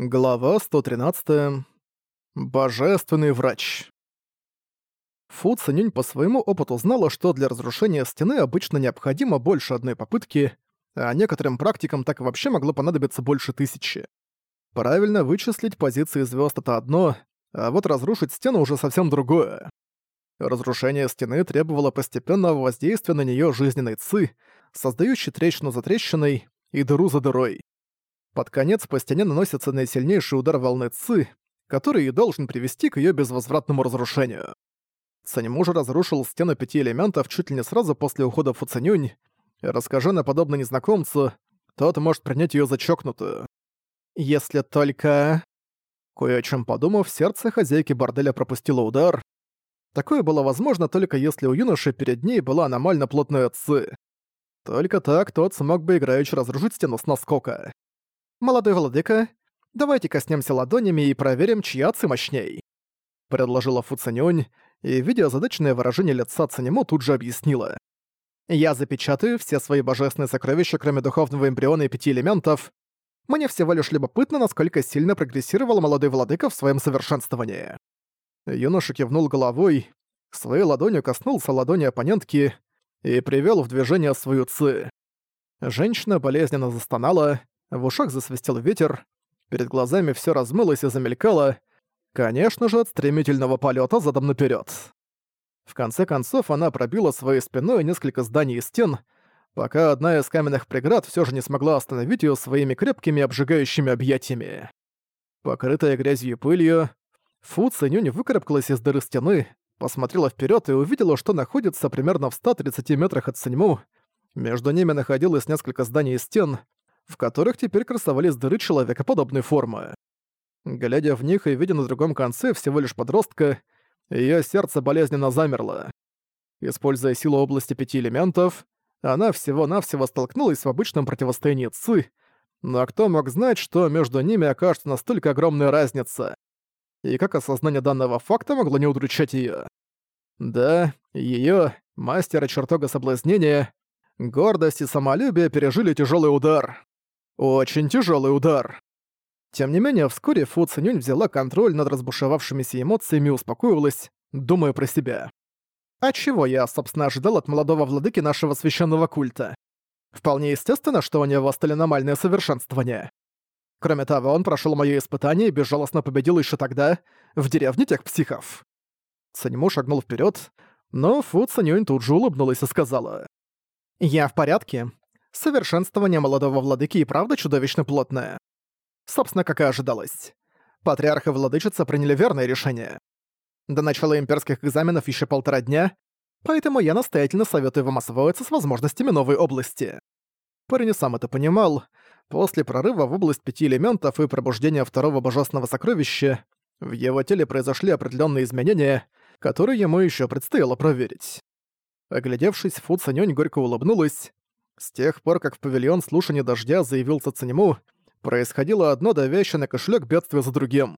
Глава 113. Божественный врач. Фу Цинюнь по своему опыту знала, что для разрушения стены обычно необходимо больше одной попытки, а некоторым практикам так вообще могло понадобиться больше тысячи. Правильно вычислить позиции звезд это одно, а вот разрушить стену уже совсем другое. Разрушение стены требовало постепенного воздействия на нее жизненной ци, создающей трещину за трещиной и дыру за дырой. Под конец по стене наносится наисильнейший удар волны Ци, который и должен привести к ее безвозвратному разрушению. Цаньму же разрушил стену пяти элементов чуть ли не сразу после ухода Фуцанюнь. Расскажи на подобно незнакомцу, тот может принять ее за чокнутую. Если только... Кое о чем подумав, сердце хозяйки борделя пропустило удар. Такое было возможно только если у юноши перед ней была аномально плотная ци. Только так тот смог бы играючи разрушить стену с наскока. «Молодой владыка, давайте коснемся ладонями и проверим, чья ци мощней», — предложила Фу Цанюнь, и, видя задачное выражение лица Цанему, тут же объяснила. «Я запечатаю все свои божественные сокровища, кроме духовного эмбриона и пяти элементов. Мне всего лишь любопытно, насколько сильно прогрессировал молодой владыка в своем совершенствовании». Юноша кивнул головой, своей ладонью коснулся ладони оппонентки и привел в движение свою ци. Женщина болезненно застонала, в ушах засвистел ветер, перед глазами все размылось и замелькало, конечно же, от стремительного полета задом наперед. В конце концов, она пробила своей спиной несколько зданий и стен, пока одна из каменных преград все же не смогла остановить ее своими крепкими обжигающими объятиями. Покрытая грязью и пылью, Фу Цинюнь выкарабкалась из дыры стены, посмотрела вперед и увидела, что находится примерно в 130 метрах от Циньму. Между ними находилось несколько зданий и стен, в которых теперь красовались дыры человекоподобной формы. Глядя в них и видя на другом конце всего лишь подростка, её сердце болезненно замерло. Используя силу области пяти элементов, она всего-навсего столкнулась в обычном противостоянии Ци, но кто мог знать, что между ними окажется настолько огромная разница? И как осознание данного факта могло не удручать её? Да, её, мастера чертога соблазнения, гордость и самолюбие пережили тяжёлый удар. Очень тяжелый удар. Тем не менее, вскоре Фу Цинюнь взяла контроль над разбушевавшимися эмоциями и успокоилась, думая про себя. А чего я, собственно, ожидал от молодого владыки нашего священного культа? Вполне естественно, что у него стали аномальное совершенствование. Кроме того, он прошел моё испытание и безжалостно победил еще тогда в деревне тех психов. Цаньму шагнул вперед, но Фу Цанюнь тут же улыбнулась и сказала. «Я в порядке. Совершенствование молодого владыки и правда чудовищно плотное. Собственно, как и ожидалось. Патриарх и владычица приняли верное решение. До начала имперских экзаменов еще полтора дня, поэтому я настоятельно советую вам освоиться с возможностями новой области. Парень сам это понимал. После прорыва в область пяти элементов и пробуждения второго божественного сокровища в его теле произошли определенные изменения, которые ему еще предстояло проверить. Оглядевшись, Фу Цанёнь горько улыбнулась, с тех пор, как в павильон слушания дождя заявился Цанему, происходило одно давящее на кошелек бедствие за другим.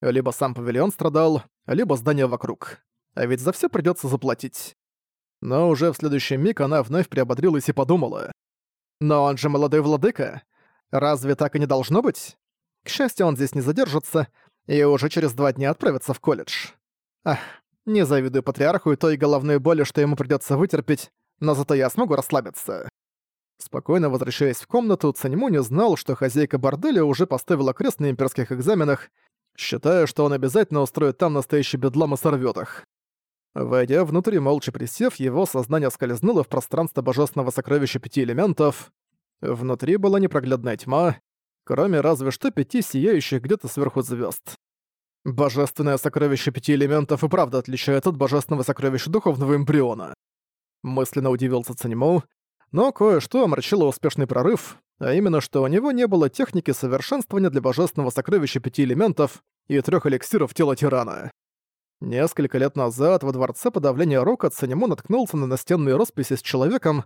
Либо сам павильон страдал, либо здание вокруг. А ведь за все придется заплатить. Но уже в следующий миг она вновь приободрилась и подумала. «Но он же молодой владыка. Разве так и не должно быть? К счастью, он здесь не задержится и уже через два дня отправится в колледж. Ах, не завидую патриарху и той головной боли, что ему придется вытерпеть, но зато я смогу расслабиться. Спокойно возвращаясь в комнату, Цаньму не знал, что хозяйка борделя уже поставила крест на имперских экзаменах, считая, что он обязательно устроит там настоящий бедлам и сорвёт их. Войдя внутрь молча присев, его сознание скользнуло в пространство божественного сокровища пяти элементов. Внутри была непроглядная тьма, кроме разве что пяти сияющих где-то сверху звезд. Божественное сокровище пяти элементов и правда отличает от божественного сокровища духовного эмбриона. Мысленно удивился Цаньму, но кое-что омрачило успешный прорыв, а именно, что у него не было техники совершенствования для божественного сокровища пяти элементов и трех эликсиров тела тирана. Несколько лет назад во Дворце Подавления Рока Цанему наткнулся на настенные росписи с человеком,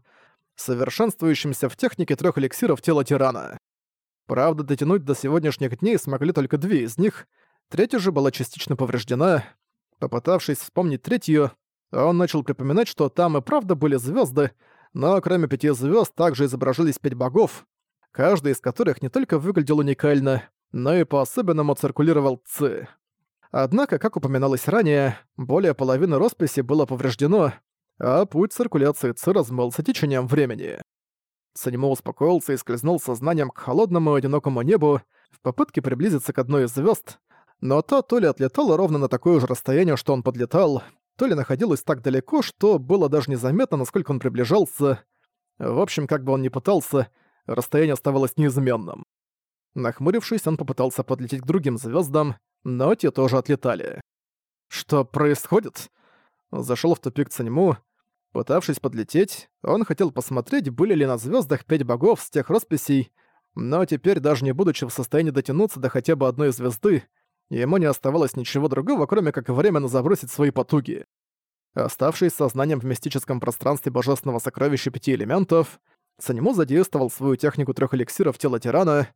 совершенствующимся в технике трех эликсиров тела тирана. Правда, дотянуть до сегодняшних дней смогли только две из них, третья же была частично повреждена. Попытавшись вспомнить третью, он начал припоминать, что там и правда были звезды, но кроме пяти звезд также изображались пять богов, каждый из которых не только выглядел уникально, но и по-особенному циркулировал ци. Однако, как упоминалось ранее, более половины росписи было повреждено, а путь циркуляции ци размылся течением времени. Санимо успокоился и скользнул сознанием к холодному одинокому небу в попытке приблизиться к одной из звезд, но та то ли отлетала ровно на такое же расстояние, что он подлетал, то ли находилась так далеко, что было даже незаметно, насколько он приближался. В общем, как бы он ни пытался, расстояние оставалось неизменным. Нахмурившись, он попытался подлететь к другим звездам, но те тоже отлетали. Что происходит? Зашел в тупик Цаньму. Пытавшись подлететь, он хотел посмотреть, были ли на звездах пять богов с тех росписей, но теперь, даже не будучи в состоянии дотянуться до хотя бы одной звезды, ему не оставалось ничего другого, кроме как временно забросить свои потуги. Оставшись сознанием в мистическом пространстве божественного сокровища пяти элементов, Санему задействовал свою технику трех эликсиров тела тирана,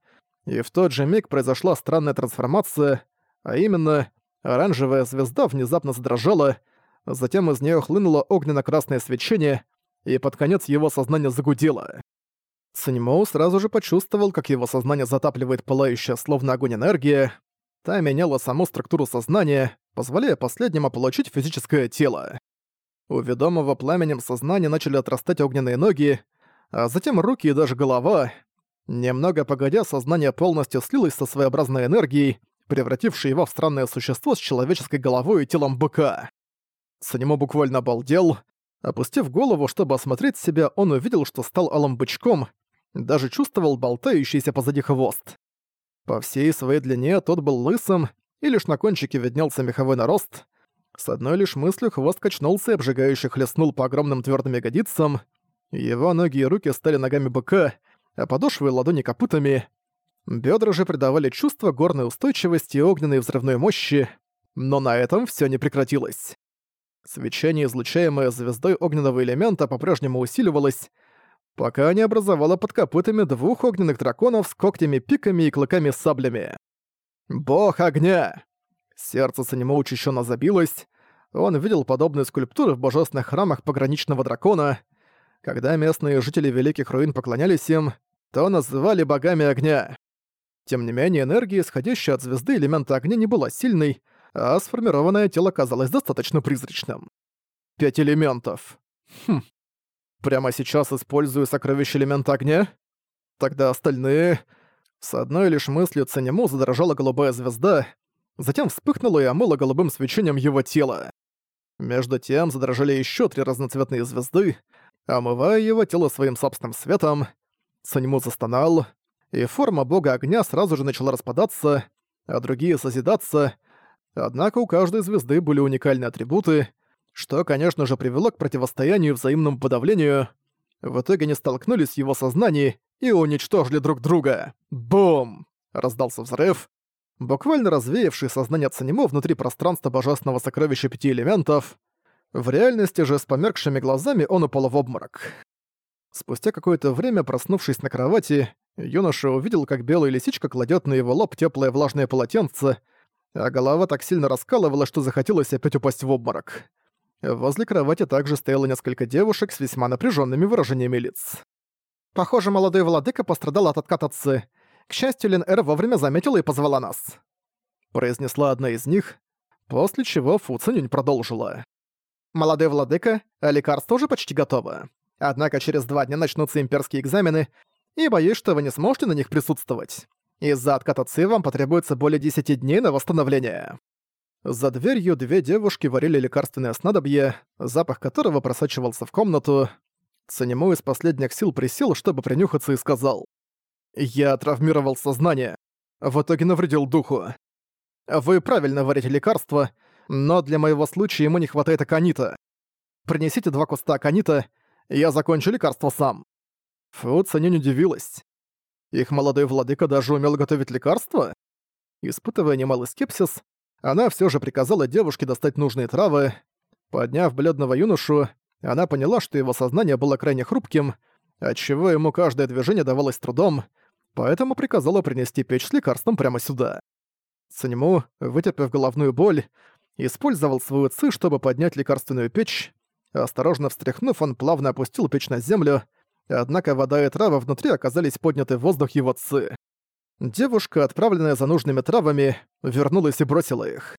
и в тот же миг произошла странная трансформация, а именно, оранжевая звезда внезапно задрожала, затем из нее хлынуло огненно-красное свечение, и под конец его сознание загудело. Санимоу сразу же почувствовал, как его сознание затапливает пылающая словно огонь энергия. Та меняла саму структуру сознания, позволяя последнему получить физическое тело. У ведомого пламенем сознания начали отрастать огненные ноги, а затем руки и даже голова. Немного погодя, сознание полностью слилось со своеобразной энергией, превратившей его в странное существо с человеческой головой и телом быка. Санимо буквально обалдел. Опустив голову, чтобы осмотреть себя, он увидел, что стал алым бычком, даже чувствовал болтающийся позади хвост. По всей своей длине тот был лысым, и лишь на кончике виднелся меховой нарост. С одной лишь мыслью хвост качнулся и обжигающе хлестнул по огромным твёрдым ягодицам. Его ноги и руки стали ногами быка, а подошвы и ладони копытами. Бедра же придавали чувство горной устойчивости и огненной взрывной мощи, но на этом все не прекратилось. Свечение, излучаемое звездой огненного элемента, по-прежнему усиливалось, пока не образовало под копытами двух огненных драконов с когтями-пиками и клыками-саблями. «Бог огня!» Сердце Санимо учащенно забилось. Он видел подобные скульптуры в божественных храмах пограничного дракона. Когда местные жители Великих Руин поклонялись им, то называли богами огня. Тем не менее, энергия, исходящая от звезды элемента огня, не была сильной, а сформированное тело казалось достаточно призрачным. Пять элементов. Хм. Прямо сейчас использую сокровище элемента огня? Тогда остальные... С одной лишь мыслью Ценему задрожала голубая звезда, затем вспыхнула и омыла голубым свечением его тело. Между тем задрожали еще три разноцветные звезды, омывая его тело своим собственным светом. Ценему застонал, и форма бога огня сразу же начала распадаться, а другие созидаться, однако у каждой звезды были уникальные атрибуты, что, конечно же, привело к противостоянию и взаимному подавлению. В итоге они столкнулись в его сознании и уничтожили друг друга. Бум! Раздался взрыв, буквально развеявший сознание Цанимо внутри пространства божественного сокровища пяти элементов. В реальности же с померкшими глазами он упал в обморок. Спустя какое-то время, проснувшись на кровати, юноша увидел, как белая лисичка кладет на его лоб теплое влажное полотенце, а голова так сильно раскалывала, что захотелось опять упасть в обморок. Возле кровати также стояло несколько девушек с весьма напряженными выражениями лиц. Похоже, молодой владыка пострадал от отката отцы. К счастью, Лин Эр вовремя заметила и позвала нас. Произнесла одна из них, после чего Фу Цинюнь продолжила. «Молодой владыка, а лекарство уже почти готово. Однако через два дня начнутся имперские экзамены, и боюсь, что вы не сможете на них присутствовать. Из-за отката Ци вам потребуется более 10 дней на восстановление». За дверью две девушки варили лекарственное снадобье, запах которого просачивался в комнату. Цанему из последних сил присел, чтобы принюхаться и сказал. «Я травмировал сознание. В итоге навредил духу. Вы правильно варите лекарство, но для моего случая ему не хватает аконита. Принесите два куста аконита, я закончу лекарство сам». Фу Цанюнь удивилась. Их молодой владыка даже умел готовить лекарства? Испытывая немалый скепсис, она все же приказала девушке достать нужные травы. Подняв бледного юношу, она поняла, что его сознание было крайне хрупким, отчего ему каждое движение давалось трудом, поэтому приказала принести печь с лекарством прямо сюда. Санему, вытерпев головную боль, использовал свою ци, чтобы поднять лекарственную печь. Осторожно встряхнув, он плавно опустил печь на землю, однако вода и трава внутри оказались подняты в воздух его ци. Девушка, отправленная за нужными травами, вернулась и бросила их.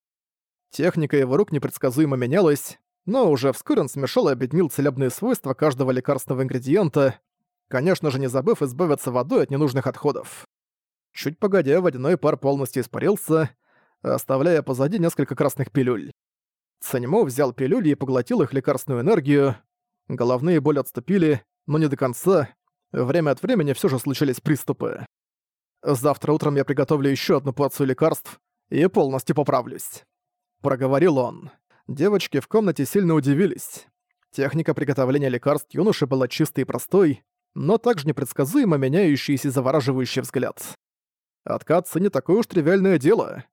Техника его рук непредсказуемо менялась, но уже вскоре он смешал и объединил целебные свойства каждого лекарственного ингредиента, конечно же не забыв избавиться водой от ненужных отходов. Чуть погодя, водяной пар полностью испарился, оставляя позади несколько красных пилюль. Санимо взял пилюли и поглотил их лекарственную энергию. Головные боли отступили, но не до конца. Время от времени все же случались приступы. «Завтра утром я приготовлю еще одну порцию лекарств и полностью поправлюсь», — проговорил он. Девочки в комнате сильно удивились. Техника приготовления лекарств юноши была чистой и простой, но также непредсказуемо меняющийся и завораживающий взгляд. Откатцы не такое уж тривиальное дело.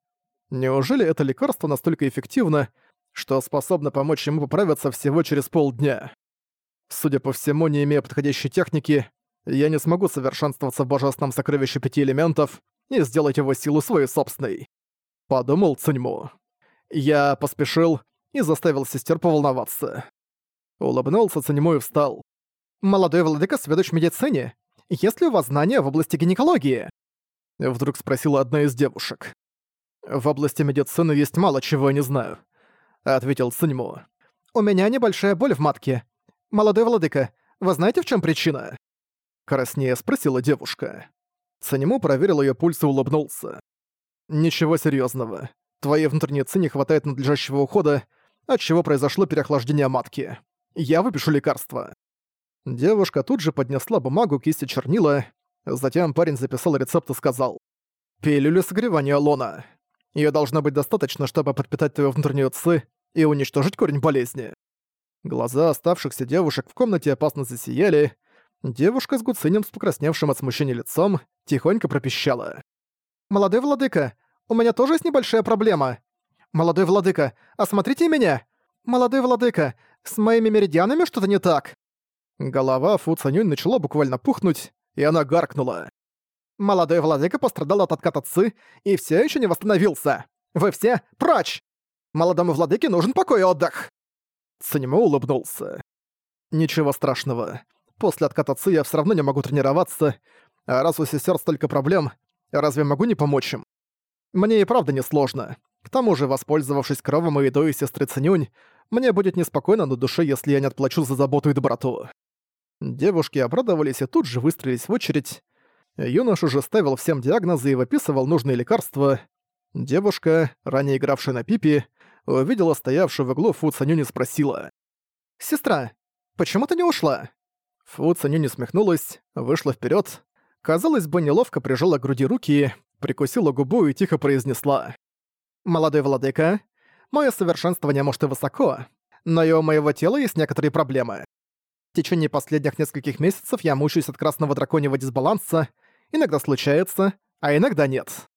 Неужели это лекарство настолько эффективно, что способно помочь ему поправиться всего через полдня? Судя по всему, не имея подходящей техники, я не смогу совершенствоваться в божественном сокровище пяти элементов и сделать его силу своей собственной. Подумал Циньму. Я поспешил и заставил сестер поволноваться. Улыбнулся Циньму и встал. «Молодой владыка, сведущ в медицине, есть ли у вас знания в области гинекологии?» Вдруг спросила одна из девушек. «В области медицины есть мало чего я не знаю», — ответил Циньму. «У меня небольшая боль в матке. Молодой владыка, вы знаете, в чем причина?» Краснее спросила девушка. Циньму проверил ее пульс и улыбнулся. «Ничего серьезного. Твоей внутренней ци не хватает надлежащего ухода, отчего произошло переохлаждение матки. Я выпишу лекарство». Девушка тут же поднесла бумагу, кисти чернила, затем парень записал рецепт и сказал. «Пилюля согревания лона. Её должно быть достаточно, чтобы подпитать твою внутреннюю ци и уничтожить корень болезни». Глаза оставшихся девушек в комнате опасно засияли. Девушка с гуцинем с покрасневшим от смущения лицом тихонько пропищала. «Молодой владыка, у меня тоже есть небольшая проблема. Молодой владыка, осмотрите меня! Молодой владыка, с моими меридианами что-то не так!» Голова Фу Цанюнь начала буквально пухнуть, и она гаркнула. «Молодой владыка пострадал от отката ци и все еще не восстановился! Вы все прочь! Молодому владыке нужен покой и отдых!» Циньмо улыбнулся. «Ничего страшного. После отката я все равно не могу тренироваться, а раз у сестер столько проблем, разве могу не помочь им? Мне и правда не сложно. К тому же, воспользовавшись кровом и едой сестры Цинюнь, мне будет неспокойно на душе, если я не отплачу за заботу и доброту. Девушки обрадовались и тут же выстроились в очередь. Юнош уже ставил всем диагнозы и выписывал нужные лекарства. Девушка, ранее игравшая на пипи, увидела стоявшую в углу Фу Цанюнь и спросила. «Сестра, почему ты не ушла?» Фу Цанюнь усмехнулась, вышла вперед. Казалось бы, неловко прижала к груди руки, прикусила губу и тихо произнесла. «Молодой владыка, мое совершенствование может и высоко, но и у моего тела есть некоторые проблемы. В течение последних нескольких месяцев я мучаюсь от красного драконьего дисбаланса, иногда случается, а иногда нет.